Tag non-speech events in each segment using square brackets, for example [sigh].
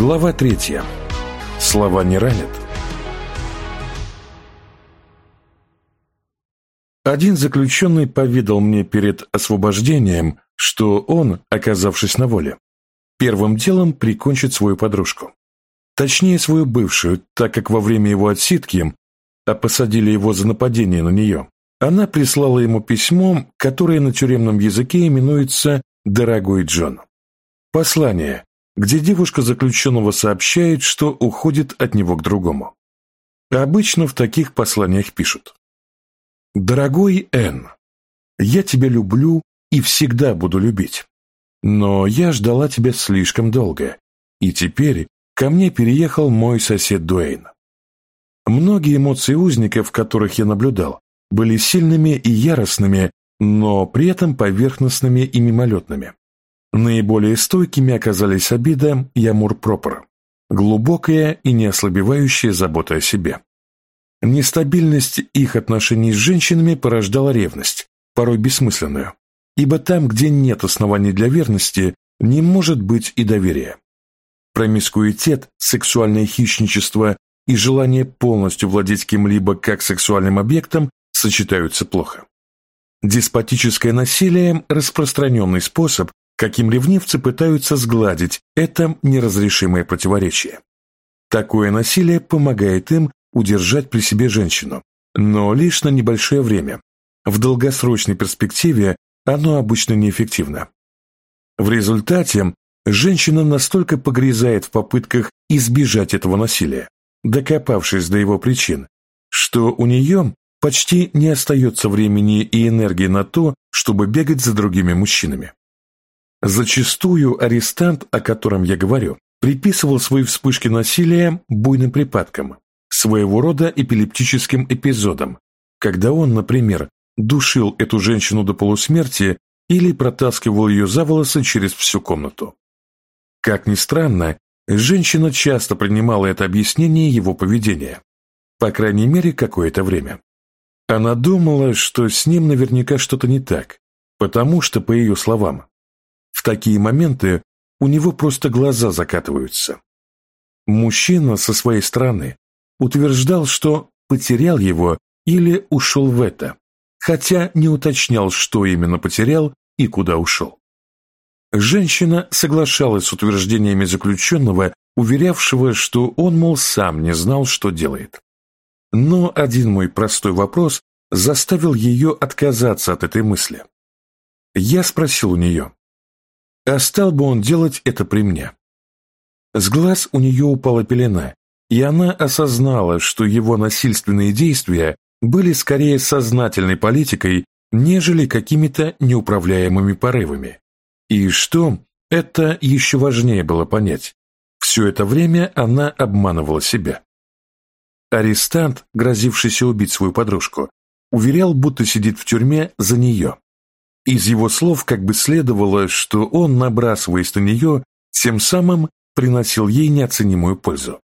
Глава третья. Слова не ранят. Один заключенный поведал мне перед освобождением, что он, оказавшись на воле, первым делом прикончит свою подружку. Точнее, свою бывшую, так как во время его отсидки, а посадили его за нападение на нее, она прислала ему письмо, которое на тюремном языке именуется «Дорогой Джон». Послание, где девушка заключенного сообщает, что уходит от него к другому. Обычно в таких посланиях пишут «Дорогой Н, я тебя люблю и всегда буду любить, но я ждала тебя слишком долго, и теперь ко мне переехал мой сосед Дуэйн. Многие эмоции узников, которых я наблюдал, были сильными и яростными, но при этом поверхностными и мимолетными. Наиболее стойкими оказались обида и амур-пропор, глубокая и неослабевающая забота о себе. Нестабильность их отношений с женщинами порождала ревность, порой бессмысленную, ибо там, где нет оснований для верности, не может быть и доверия. Промискуитет, сексуальное хищничество и желание полностью владеть кем-либо как сексуальным объектом сочетаются плохо. Деспотическое насилие – распространенный способ, каким ревнивцы пытаются сгладить это неразрешимое противоречие. Такое насилие помогает им удержать при себе женщину, но лишь на небольшое время. В долгосрочной перспективе оно обычно неэффективно. В результате женщина настолько погрязает в попытках избежать этого насилия, докопавшись до его причин, что у нее почти не остается времени и энергии на то, чтобы бегать за другими мужчинами. Зачастую арестант, о котором я говорю, приписывал свои вспышки насилия буйным припадкам, своего рода эпилептическим эпизодам, когда он, например, душил эту женщину до полусмерти или протаскивал ее за волосы через всю комнату. Как ни странно, женщина часто принимала это объяснение его поведения, по крайней мере, какое-то время. Она думала, что с ним наверняка что-то не так, потому что, по ее словам, в такие моменты у него просто глаза закатываются. Мужчина со своей стороны утверждал, что потерял его или ушел в это, хотя не уточнял, что именно потерял и куда ушел. Женщина соглашалась с утверждениями заключенного, уверявшего, что он, мол, сам не знал, что делает. Но один мой простой вопрос заставил ее отказаться от этой мысли. Я спросил у нее, а стал бы он делать это при мне? С глаз у нее упала пелена, и она осознала, что его насильственные действия были скорее сознательной политикой, нежели какими-то неуправляемыми порывами. И что, это еще важнее было понять. Все это время она обманывала себя. Арестант, грозившийся убить свою подружку, уверял, будто сидит в тюрьме за нее. Из его слов как бы следовало, что он, набрасываясь на нее, тем самым приносил ей неоценимую пользу.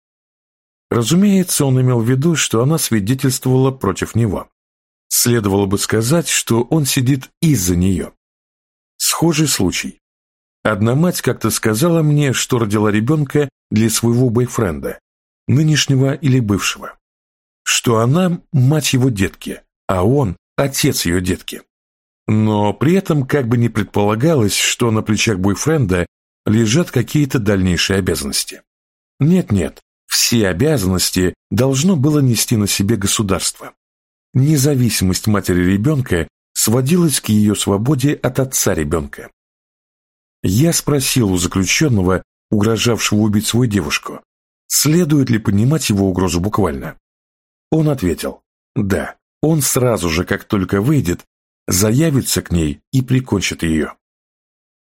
Разумеется, он имел в виду, что она свидетельствовала против него. Следовало бы сказать, что он сидит из-за нее. Схожий случай. Одна мать как-то сказала мне, что родила ребенка для своего бойфренда, нынешнего или бывшего. Что она мать его детки, а он отец ее детки. Но при этом как бы не предполагалось, что на плечах бойфренда лежат какие-то дальнейшие обязанности. Нет-нет, все обязанности должно было нести на себе государство. Независимость матери ребенка сводилась к ее свободе от отца ребенка. Я спросил у заключенного, угрожавшего убить свою девушку, следует ли понимать его угрозу буквально. Он ответил, да, он сразу же, как только выйдет, заявится к ней и прикончит ее.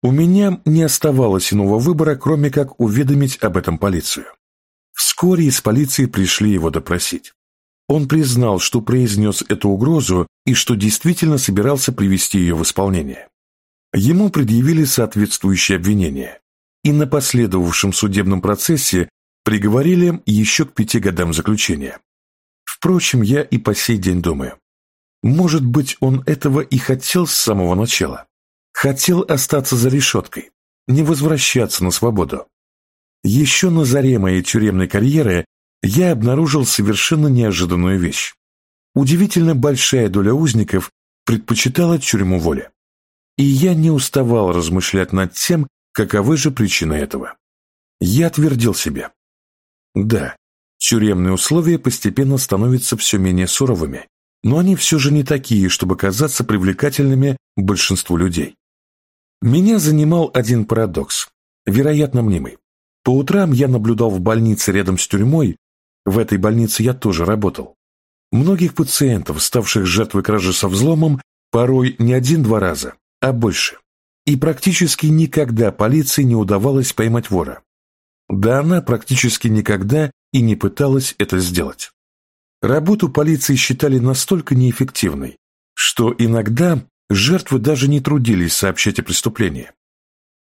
У меня не оставалось иного выбора, кроме как уведомить об этом полицию. Вскоре из полиции пришли его допросить. Он признал, что произнес эту угрозу и что действительно собирался привести ее в исполнение. Ему предъявили соответствующие обвинения, и на последовавшем судебном процессе приговорили еще к пяти годам заключения. Впрочем, я и по сей день думаю, может быть, он этого и хотел с самого начала. Хотел остаться за решеткой, не возвращаться на свободу. Еще на заре моей тюремной карьеры я обнаружил совершенно неожиданную вещь. Удивительно большая доля узников предпочитала тюрьму воли. И я не уставал размышлять над тем, каковы же причины этого. Я твердил себе. Да, тюремные условия постепенно становятся все менее суровыми, но они все же не такие, чтобы казаться привлекательными большинству людей. Меня занимал один парадокс, вероятно мнимый. По утрам я наблюдал в больнице рядом с тюрьмой, в этой больнице я тоже работал. Многих пациентов, ставших жертвой кражи со взломом, порой не один-два раза, а больше. И практически никогда полиции не удавалось поймать вора. Да она практически никогда и не пыталась это сделать. Работу полиции считали настолько неэффективной, что иногда жертвы даже не трудились сообщать о преступлении.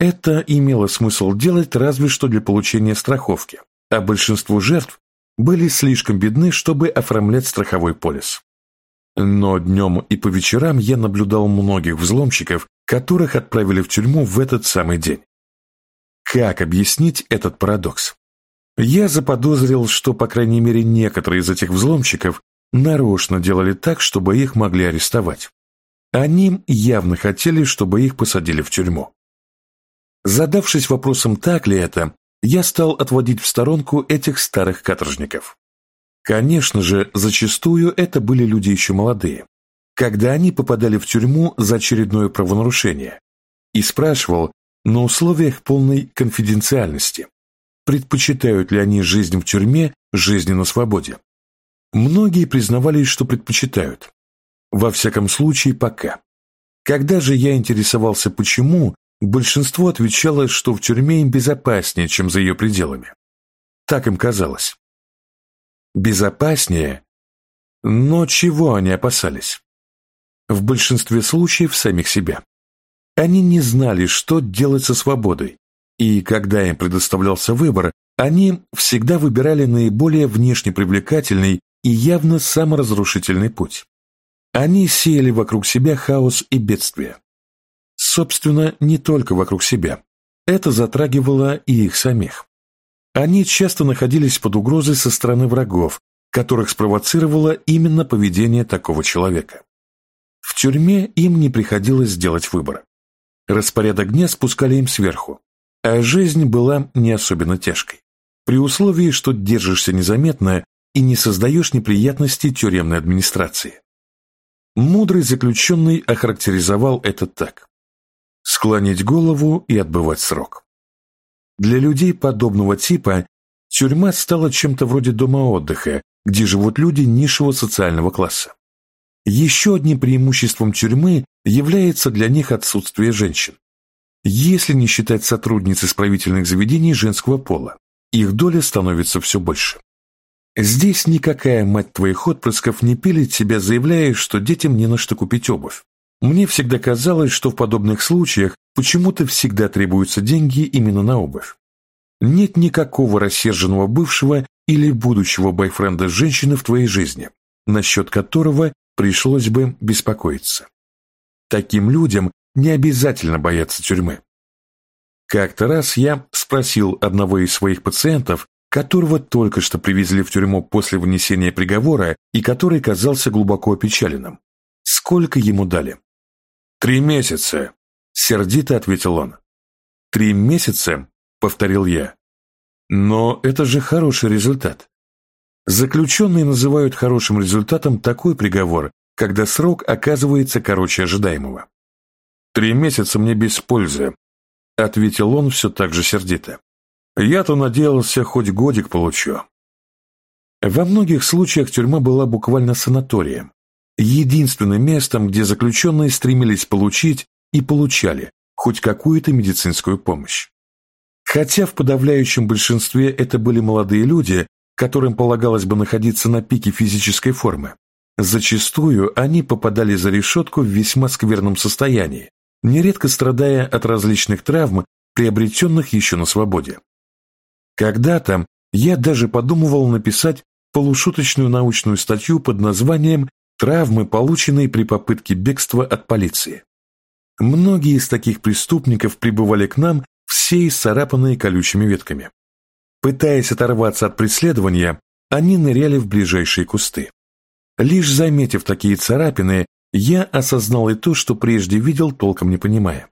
Это имело смысл делать разве что для получения страховки, а большинство жертв были слишком бедны, чтобы оформлять страховой полис. Но днем и по вечерам я наблюдал многих взломщиков, которых отправили в тюрьму в этот самый день. Как объяснить этот парадокс? Я заподозрил, что, по крайней мере, некоторые из этих взломщиков нарочно делали так, чтобы их могли арестовать. Они явно хотели, чтобы их посадили в тюрьму. Задавшись вопросом, так ли это, я стал отводить в сторонку этих старых каторжников. Конечно же, зачастую это были люди еще молодые, когда они попадали в тюрьму за очередное правонарушение, и спрашивал на условиях полной конфиденциальности, предпочитают ли они жизнь в тюрьме жизни на свободе. Многие признавались, что предпочитают. Во всяком случае, пока. Когда же я интересовался почему, большинство отвечало, что в тюрьме им безопаснее, чем за ее пределами. Так им казалось. Безопаснее? Но чего они опасались? В большинстве случаев самих себя. Они не знали, что делать со свободой, и когда им предоставлялся выбор, они всегда выбирали наиболее внешне привлекательный и явно саморазрушительный путь. Они сеяли вокруг себя хаос и бедствие. Собственно, не только вокруг себя. Это затрагивало и их самих. Они часто находились под угрозой со стороны врагов, которых спровоцировало именно поведение такого человека. В тюрьме им не приходилось делать выбора. Распорядок дня спускали им сверху, а жизнь была не особенно тяжкой. При условии, что держишься незаметно и не создаешь неприятностей тюремной администрации. Мудрый заключенный охарактеризовал это так. Склонить голову и отбывать срок. Для людей подобного типа тюрьма стала чем-то вроде дома отдыха, где живут люди низшего социального класса. Еще одним преимуществом тюрьмы является для них отсутствие женщин. Если не считать сотрудниц исправительных заведений женского пола, их доля становится все больше. Здесь никакая мать твоих отпрысков не пилит себя, заявляя, что детям не на что купить обувь. Мне всегда казалось, что в подобных случаях почему-то всегда требуются деньги именно на обувь. Нет никакого рассерженного бывшего или будущего бойфренда женщины в твоей жизни, насчет которого пришлось бы беспокоиться. Таким людям не обязательно бояться тюрьмы. Как-то раз я спросил одного из своих пациентов, которого только что привезли в тюрьму после вынесения приговора и который казался глубоко опечаленным. Сколько ему дали? «Три месяца», — сердито ответил он. «Три месяца?» — повторил я. «Но это же хороший результат. Заключенные называют хорошим результатом такой приговор, когда срок оказывается короче ожидаемого. «Три месяца мне без пользы», — ответил он все так же сердито. «Я-то надеялся, хоть годик получу». Во многих случаях тюрьма была буквально санаторием, единственным местом, где заключенные стремились получить и получали хоть какую-то медицинскую помощь. Хотя в подавляющем большинстве это были молодые люди, которым полагалось бы находиться на пике физической формы, зачастую они попадали за решетку в весьма скверном состоянии, нередко страдая от различных травм, приобретенных еще на свободе. Когда-то я даже подумывал написать полушуточную научную статью под названием «Травмы, полученные при попытке бегства от полиции». Многие из таких преступников прибывали к нам все исцарапанные колючими ветками. Пытаясь оторваться от преследования, они ныряли в ближайшие кусты. Лишь заметив такие царапины, я осознал и то, что прежде видел, толком не понимая.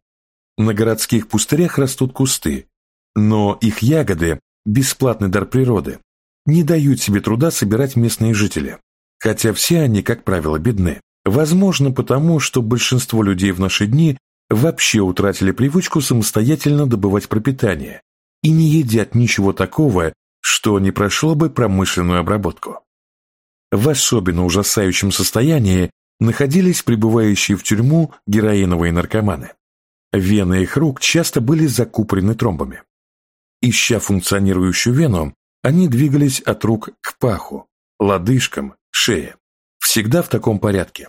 На городских пустырях растут кусты, но их ягоды – бесплатный дар природы, не дают себе труда собирать местные жители, хотя все они, как правило, бедны. Возможно, потому, что большинство людей в наши дни вообще утратили привычку самостоятельно добывать пропитание и не едят ничего такого, что не прошло бы промышленную обработку. В особенно ужасающем состоянии находились пребывающие в тюрьму героиновые наркоманы. Вены их рук часто были закупорены тромбами. Ища функционирующую вену, они двигались от рук к паху, лодыжкам, шее. Всегда в таком порядке.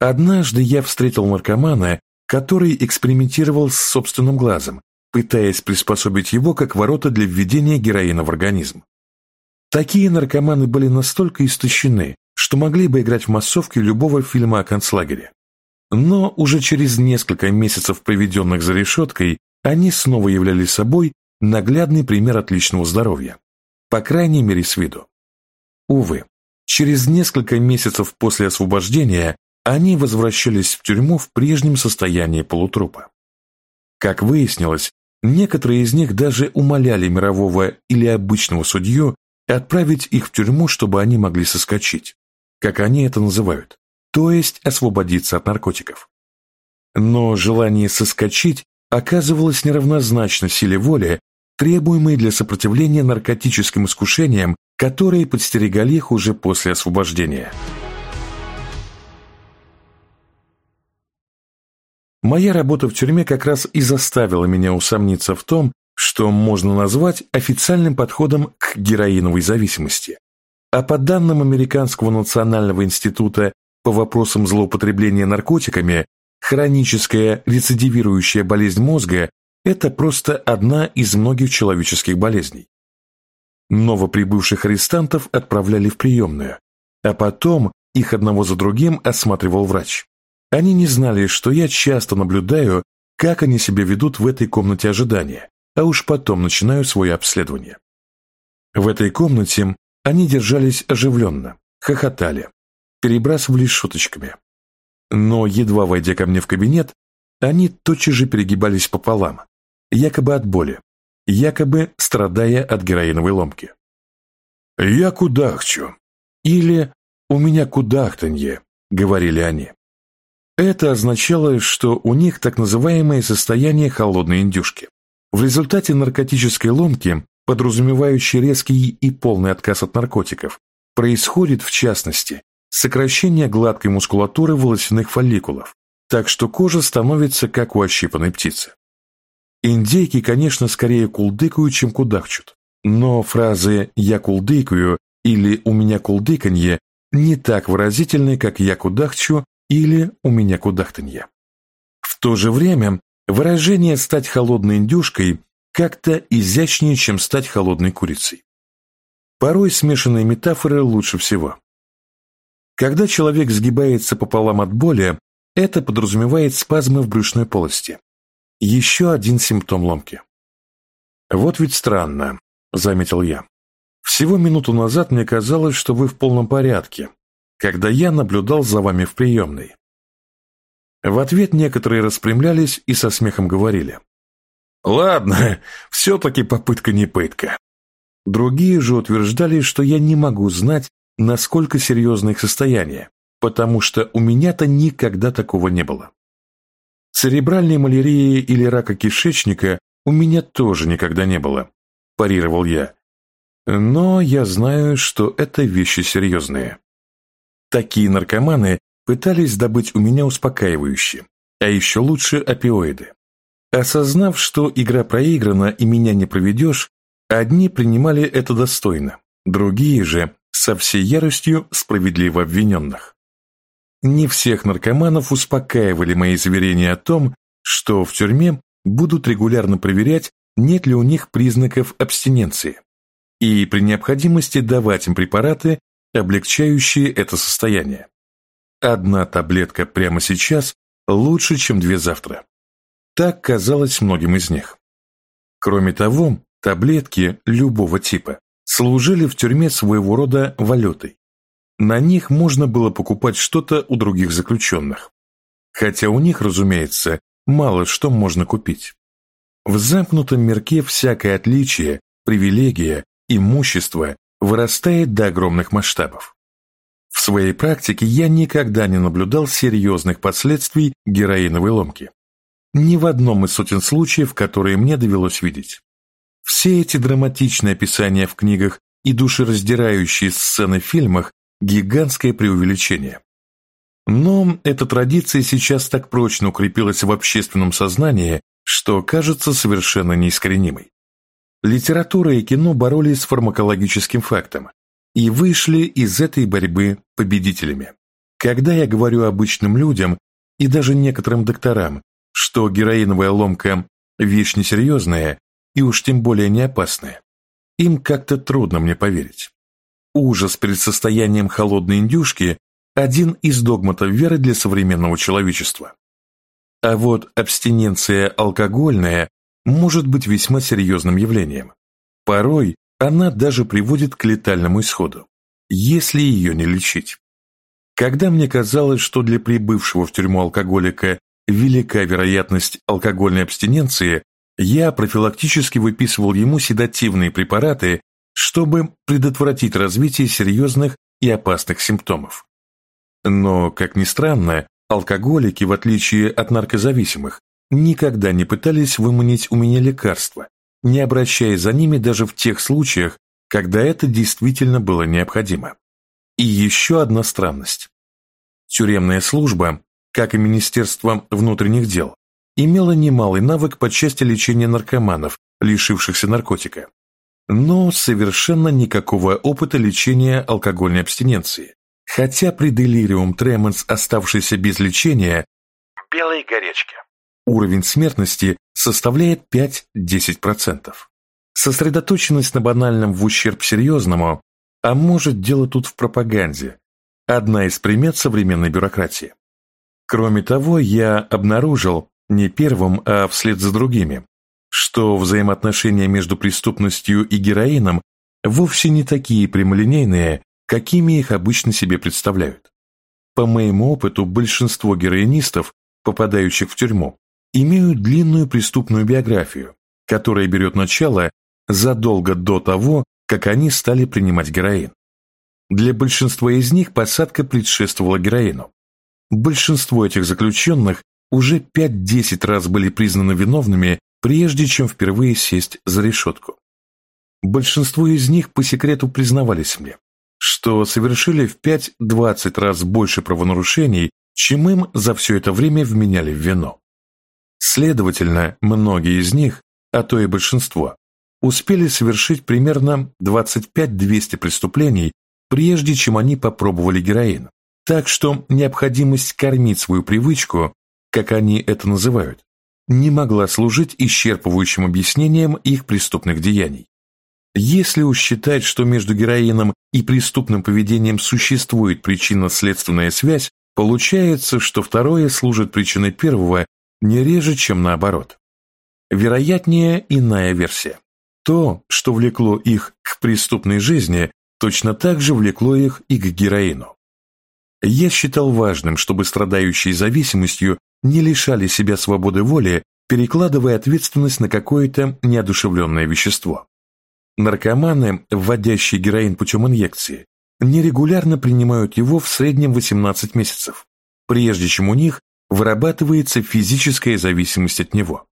Однажды я встретил наркомана, который экспериментировал с собственным глазом, пытаясь приспособить его как ворота для введения героина в организм. Такие наркоманы были настолько истощены, что могли бы играть в массовке любого фильма о концлагере. Но уже через несколько месяцев, проведенных за решеткой, они снова являли собой наглядный пример отличного здоровья. По крайней мере, с виду. Увы, через несколько месяцев после освобождения они возвращались в тюрьму в прежнем состоянии полутрупа. Как выяснилось, некоторые из них даже умоляли мирового или обычного судью отправить их в тюрьму, чтобы они могли соскочить, как они это называют, то есть освободиться от наркотиков. Но желание соскочить оказывалось неравнозначно силе воли, требуемой для сопротивления наркотическим искушениям, которые подстерегали их уже после освобождения. Моя работа в тюрьме как раз и заставила меня усомниться в том, что можно назвать официальным подходом к героиновой зависимости. А по данным Американского национального института по вопросам злоупотребления наркотиками, хроническая рецидивирующая болезнь мозга – это просто одна из многих человеческих болезней. Новоприбывших арестантов отправляли в приемную, а потом их одного за другим осматривал врач. Они не знали, что я часто наблюдаю, как они себя ведут в этой комнате ожидания, а уж потом начинаю свое обследование. В этой комнате они держались оживленно, хохотали, перебрасывались шуточками. Но, едва войдя ко мне в кабинет, они тотчас же перегибались пополам, якобы от боли, якобы страдая от героиновой ломки. «Я кудахчу» или «У меня кудахтанье», — говорили они. Это означало, что у них так называемое состояние холодной индюшки. В результате наркотической ломки, подразумевающей резкий и полный отказ от наркотиков, происходит, в частности, сокращение гладкой мускулатуры волосяных фолликулов, так что кожа становится как у ощипанной птицы. Индейки, конечно, скорее кулдыкают, чем кудахчут, но фразы «я кулдыкаю» или «у меня кулдыканье» не так выразительны, как «я кудахчу» или «у меня кудахтанье». В то же время выражение «стать холодной индюшкой» как-то изящнее, чем стать холодной курицей. Порой смешанные метафоры лучше всего. Когда человек сгибается пополам от боли, это подразумевает спазмы в брюшной полости. Еще один симптом ломки. «Вот ведь странно», — заметил я. «Всего минуту назад мне казалось, что вы в полном порядке, когда я наблюдал за вами в приемной». В ответ некоторые распрямлялись и со смехом говорили. «Ладно, [laughs] все-таки попытка не пытка». Другие же утверждали, что я не могу знать, насколько серьезно их состояние, потому что у меня-то никогда такого не было. Церебральной малярии или рака кишечника у меня тоже никогда не было, парировал я. Но я знаю, что это вещи серьезные. Такие наркоманы пытались добыть у меня успокаивающие, а еще лучше опиоиды. Осознав, что игра проиграна и меня не проведешь, одни принимали это достойно, другие же со всей яростью справедливо обвиненных. Не всех наркоманов успокаивали мои заверения о том, что в тюрьме будут регулярно проверять, нет ли у них признаков абстиненции, и при необходимости давать им препараты, облегчающие это состояние. Одна таблетка прямо сейчас лучше, чем две завтра. Так казалось многим из них. Кроме того, Таблетки любого типа служили в тюрьме своего рода валютой. На них можно было покупать что-то у других заключенных. Хотя у них, разумеется, мало что можно купить. В замкнутом мирке всякое отличие, привилегия, имущество вырастает до огромных масштабов. В своей практике я никогда не наблюдал серьезных последствий героиновой ломки. Ни в одном из сотен случаев, которые мне довелось видеть. Все эти драматичные описания в книгах и душераздирающие сцены в фильмах – гигантское преувеличение. Но эта традиция сейчас так прочно укрепилась в общественном сознании, что кажется совершенно неискоренимой. Литература и кино боролись с фармакологическим фактом и вышли из этой борьбы победителями. Когда я говорю обычным людям и даже некоторым докторам, что героиновая ломка – вещь несерьезная и уж тем более не опасная, им как-то трудно мне поверить. Ужас перед состоянием холодной индюшки – один из догматов веры для современного человечества. А вот абстиненция алкогольная может быть весьма серьезным явлением. Порой она даже приводит к летальному исходу, если ее не лечить. Когда мне казалось, что для прибывшего в тюрьму алкоголика велика вероятность алкогольной абстиненции, я профилактически выписывал ему седативные препараты, чтобы предотвратить развитие серьезных и опасных симптомов. Но, как ни странно, алкоголики, в отличие от наркозависимых, никогда не пытались выманить у меня лекарства, не обращаясь за ними даже в тех случаях, когда это действительно было необходимо. И еще одна странность. Тюремная служба, как и Министерство внутренних дел, имела немалый навык по части лечения наркоманов, лишившихся наркотика, но совершенно никакого опыта лечения алкогольной абстиненции, хотя при делириум тременс, оставшийся без лечения, белой горячке, уровень смертности составляет 5-10%. Сосредоточенность на банальном в ущерб серьезному, а может дело тут в пропаганде, одна из примет современной бюрократии. Кроме того, я обнаружил, не первым, а вслед за другими, что взаимоотношения между преступностью и героином вовсе не такие прямолинейные, какими их обычно себе представляют. По моему опыту, большинство героинистов, попадающих в тюрьму, имеют длинную преступную биографию, которая берет начало задолго до того, как они стали принимать героин. Для большинства из них посадка предшествовала героину. Большинство этих заключенных уже 5-10 раз были признаны виновными, прежде чем впервые сесть за решетку. Большинство из них по секрету признавались мне, что совершили в 5-20 раз больше правонарушений, чем им за все это время вменяли в вино. Следовательно, многие из них, а то и большинство, успели совершить примерно 25-200 преступлений, прежде чем они попробовали героин. Так что необходимость кормить свою привычку, как они это называют, не могла служить исчерпывающим объяснением их преступных деяний. Если уж считать, что между героином и преступным поведением существует причинно-следственная связь, получается, что второе служит причиной первого не реже, чем наоборот. Вероятнее иная версия. То, что влекло их к преступной жизни, точно так же влекло их и к героину. Я считал важным, чтобы страдающие зависимостью не лишали себя свободы воли, перекладывая ответственность на какое-то неодушевленное вещество. Наркоманы, вводящие героин путем инъекции, нерегулярно принимают его в среднем 18 месяцев, прежде чем у них вырабатывается физическая зависимость от него.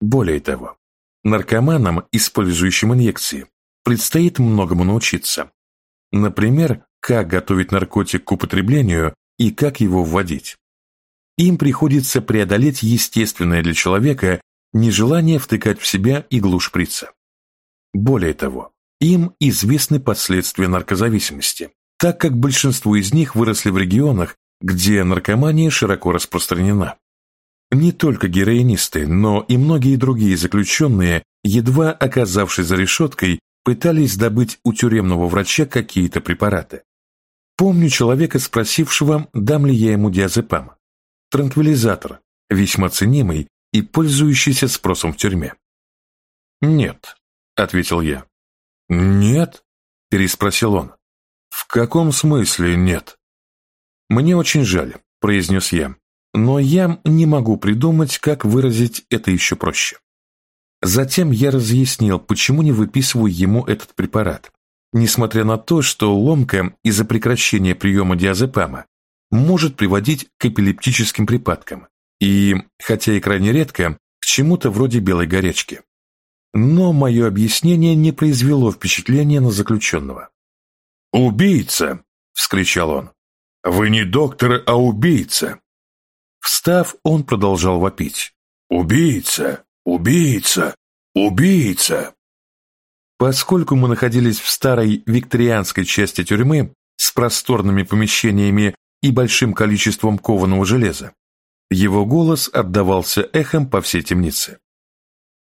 Более того, наркоманам, использующим инъекции, предстоит многому научиться. Например, как готовить наркотик к употреблению и как его вводить. Им приходится преодолеть естественное для человека нежелание втыкать в себя иглу шприца. Более того, им известны последствия наркозависимости, так как большинство из них выросли в регионах, где наркомания широко распространена. Не только героинисты, но и многие другие заключенные, едва оказавшись за решеткой, пытались добыть у тюремного врача какие-то препараты. Помню человека, спросившего, дам ли я ему диазепам. Транквилизатор, весьма ценимый и пользующийся спросом в тюрьме. Нет, — ответил я. «Нет?» — переспросил он. «В каком смысле нет?» «Мне очень жаль», — произнес я, «но я не могу придумать, как выразить это еще проще». Затем я разъяснил, почему не выписываю ему этот препарат, несмотря на то, что ломка из-за прекращения приема диазепама может приводить к эпилептическим припадкам и, хотя и крайне редко, к чему-то вроде белой горячки. Но мое объяснение не произвело впечатления на заключенного. «Убийца!» — вскричал он. «Вы не доктор, а убийца!» Встав, он продолжал вопить. «Убийца! Убийца! Убийца!» Поскольку мы находились в старой викторианской части тюрьмы с просторными помещениями и большим количеством кованого железа, его голос отдавался эхом по всей темнице.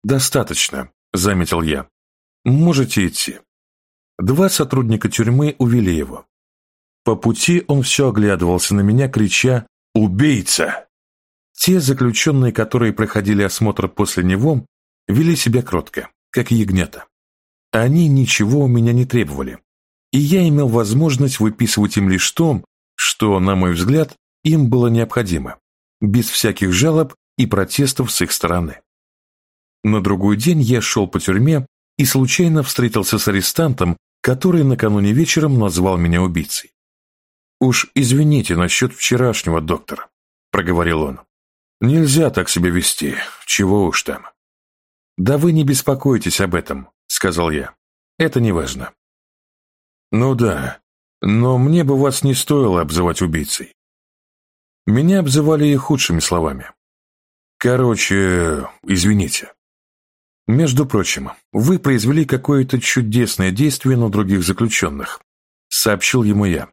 «Достаточно», — заметил я. «Можете идти». Два сотрудника тюрьмы увели его. По пути он все оглядывался на меня, крича «Убийца!». Те заключенные, которые проходили осмотр после него, вели себя кротко, как ягнята. Они ничего у меня не требовали, и я имел возможность выписывать им лишь то, что, на мой взгляд, им было необходимо, без всяких жалоб и протестов с их стороны. На другой день я шел по тюрьме и случайно встретился с арестантом, который накануне вечером назвал меня убийцей. «Уж извините насчет вчерашнего, доктор», — проговорил он. «Нельзя так себя вести, чего уж там». «Да вы не беспокойтесь об этом», — сказал я. «Это не важно». «Ну да, но мне бы вас не стоило обзывать убийцей. Меня обзывали и худшими словами. Короче, извините. Между прочим, вы произвели какое-то чудесное действие на других заключенных, сообщил ему я.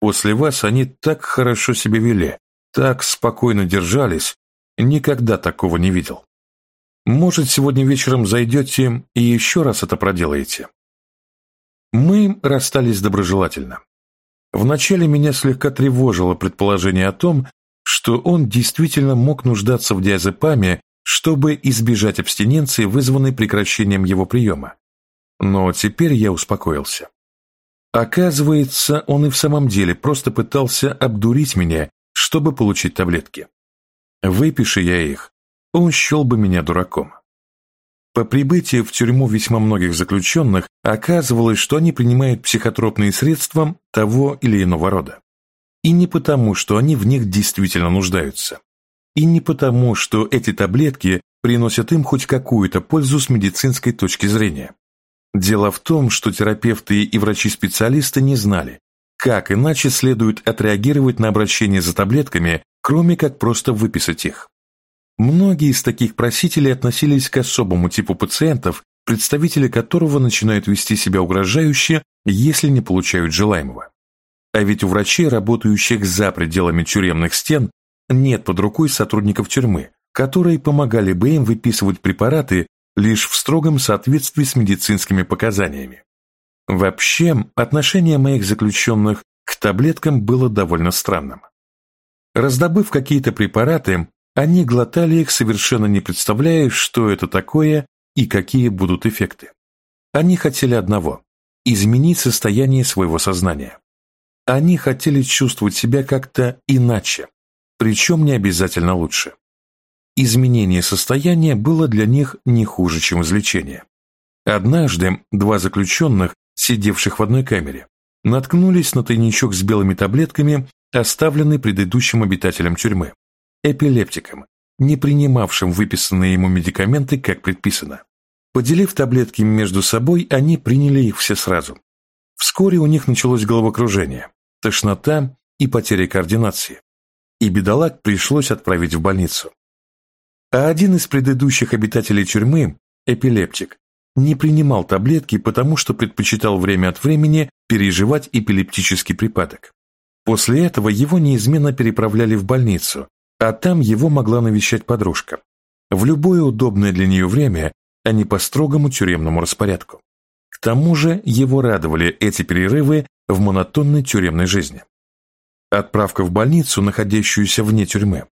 После вас они так хорошо себя вели, так спокойно держались, никогда такого не видел. Может, сегодня вечером зайдете и еще раз это проделаете? Мы расстались доброжелательно. Вначале меня слегка тревожило предположение о том, что он действительно мог нуждаться в диазепаме, чтобы избежать абстиненции, вызванной прекращением его приема. Но теперь я успокоился. Оказывается, он и в самом деле просто пытался обдурить меня, чтобы получить таблетки. Выпиши я их, он счел бы меня дураком. По прибытии в тюрьму весьма многих заключенных оказывалось, что они принимают психотропные средства того или иного рода. И не потому, что они в них действительно нуждаются. И не потому, что эти таблетки приносят им хоть какую-то пользу с медицинской точки зрения. Дело в том, что терапевты и врачи-специалисты не знали, как иначе следует отреагировать на обращение за таблетками, кроме как просто выписать их. Многие из таких просителей относились к особому типу пациентов, представители которого начинают вести себя угрожающе, если не получают желаемого. А ведь у врачей, работающих за пределами тюремных стен, нет под рукой сотрудников тюрьмы, которые помогали бы им выписывать препараты лишь в строгом соответствии с медицинскими показаниями. Вообще, отношение моих заключенных к таблеткам было довольно странным. Раздобыв какие-то препараты, они глотали их, совершенно не представляя, что это такое и какие будут эффекты. Они хотели одного – изменить состояние своего сознания. Они хотели чувствовать себя как-то иначе, причем не обязательно лучше. Изменение состояния было для них не хуже, чем излечение. Однажды два заключенных, сидевших в одной камере, наткнулись на тайничок с белыми таблетками, оставленный предыдущим обитателем тюрьмы эпилептиком, не принимавшим выписанные ему медикаменты, как предписано. Поделив таблетки между собой, они приняли их все сразу. Вскоре у них началось головокружение, тошнота и потеря координации. И бедолаг пришлось отправить в больницу. А один из предыдущих обитателей тюрьмы, эпилептик, не принимал таблетки, потому что предпочитал время от времени переживать эпилептический припадок. После этого его неизменно переправляли в больницу, а там его могла навещать подружка. В любое удобное для нее время, а не по строгому тюремному распорядку. К тому же его радовали эти перерывы в монотонной тюремной жизни. Отправка в больницу, находящуюся вне тюрьмы.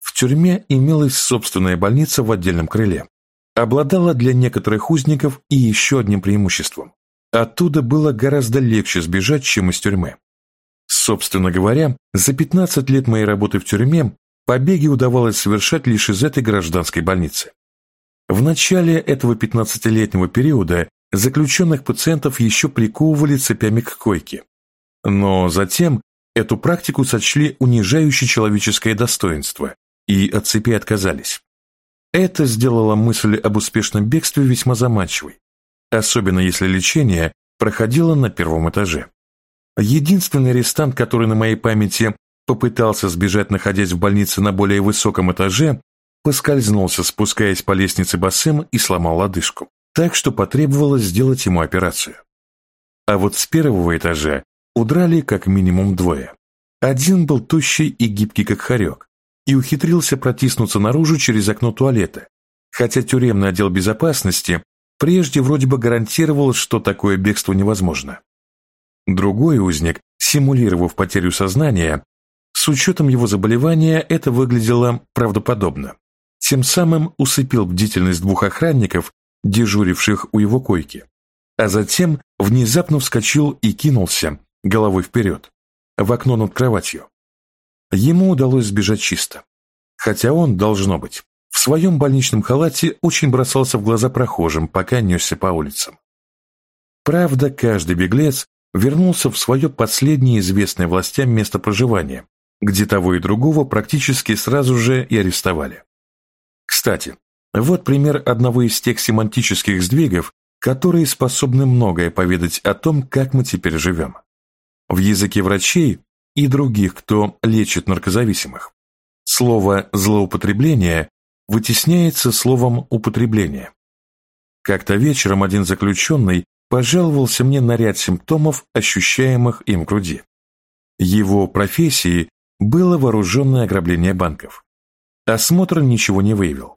В тюрьме имелась собственная больница в отдельном крыле, обладала для некоторых узников и еще одним преимуществом. Оттуда было гораздо легче сбежать, чем из тюрьмы. Собственно говоря, за 15 лет моей работы в тюрьме побеги удавалось совершать лишь из этой гражданской больницы. В начале этого 15-летнего периода заключенных пациентов еще приковывали цепями к койке. Но затем эту практику сочли унижающей человеческое достоинство и от цепи отказались. Это сделало мысль об успешном бегстве весьма заманчивой, особенно если лечение проходило на первом этаже. Единственный арестант, который на моей памяти попытался сбежать, находясь в больнице на более высоком этаже, поскользнулся, спускаясь по лестнице босым и сломал лодыжку, так что потребовалось сделать ему операцию. А вот с первого этажа удрали как минимум двое. Один был тощий и гибкий, как хорек, и ухитрился протиснуться наружу через окно туалета, хотя тюремный отдел безопасности прежде вроде бы гарантировал, что такое бегство невозможно. Другой узник, симулировав потерю сознания, с учетом его заболевания это выглядело правдоподобно. Тем самым усыпил бдительность двух охранников, дежуривших у его койки, а затем внезапно вскочил и кинулся, головой вперед, в окно над кроватью. Ему удалось сбежать чисто. Хотя он, должно быть, в своем больничном халате очень бросался в глаза прохожим, пока несся по улицам. Правда, каждый беглец вернулся в свое последнее известное властям место проживания, где того и другого практически сразу же и арестовали. Кстати, вот пример одного из тех семантических сдвигов, которые способны многое поведать о том, как мы теперь живем. В языке врачей и других, кто лечит наркозависимых, слово «злоупотребление» вытесняется словом «употребление». Как-то вечером один заключенный пожаловался мне на ряд симптомов, ощущаемых им в груди. Его профессией было вооруженное ограбление банков. Осмотр ничего не выявил.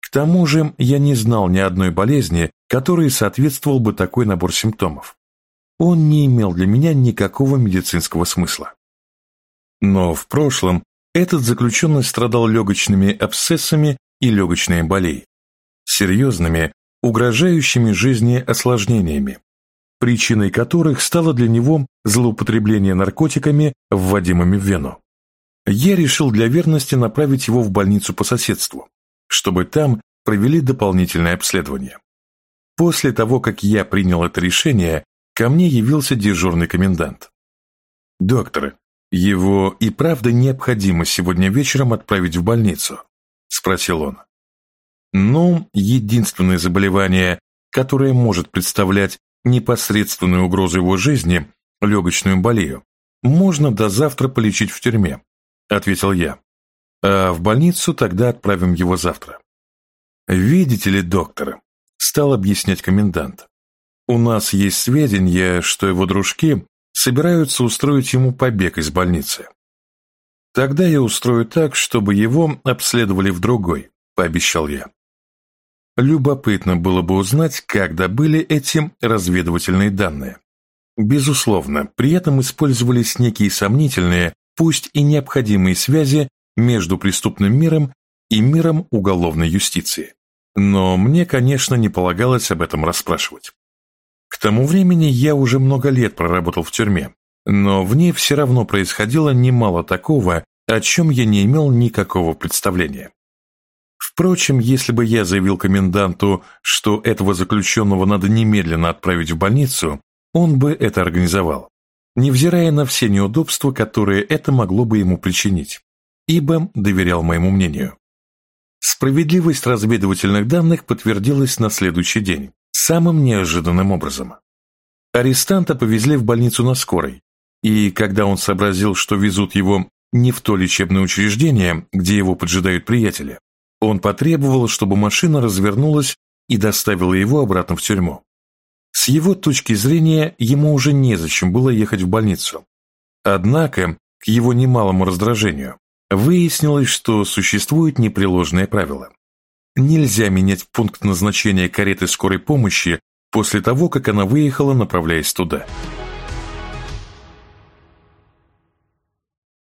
К тому же я не знал ни одной болезни, которой соответствовал бы такой набор симптомов. Он не имел для меня никакого медицинского смысла. Но в прошлом этот заключенный страдал легочными абсцессами и легочной эмболией, серьезными, угрожающими жизни осложнениями, причиной которых стало для него злоупотребление наркотиками, вводимыми в вену. Я решил для верности направить его в больницу по соседству, чтобы там провели дополнительное обследование. После того, как я принял это решение, ко мне явился дежурный комендант. «Доктор, его и правда необходимо сегодня вечером отправить в больницу?» – спросил он. «Ну, единственное заболевание, которое может представлять непосредственную угрозу его жизни, легочную болею, можно до завтра полечить в тюрьме», – ответил я. «А в больницу тогда отправим его завтра». «Видите ли, доктор», – стал объяснять комендант, «у нас есть сведения, что его дружки собираются устроить ему побег из больницы. Тогда я устрою так, чтобы его обследовали в другой, пообещал я. Любопытно было бы узнать, как добыли эти разведывательные данные. Безусловно, при этом использовались некие сомнительные, пусть и необходимые связи между преступным миром и миром уголовной юстиции. Но мне, конечно, не полагалось об этом расспрашивать. К тому времени я уже много лет проработал в тюрьме, но в ней все равно происходило немало такого, о чем я не имел никакого представления. Впрочем, если бы я заявил коменданту, что этого заключенного надо немедленно отправить в больницу, он бы это организовал, невзирая на все неудобства, которые это могло бы ему причинить, ибо доверял моему мнению. Справедливость разведывательных данных подтвердилась на следующий день, самым неожиданным образом. Арестанта повезли в больницу на скорой, и когда он сообразил, что везут его не в то лечебное учреждение, где его поджидают приятели, он потребовал, чтобы машина развернулась и доставила его обратно в тюрьму. С его точки зрения, ему уже незачем было ехать в больницу. Однако, к его немалому раздражению, выяснилось, что существует непреложное правило. Нельзя менять пункт назначения кареты скорой помощи после того, как она выехала, направляясь туда.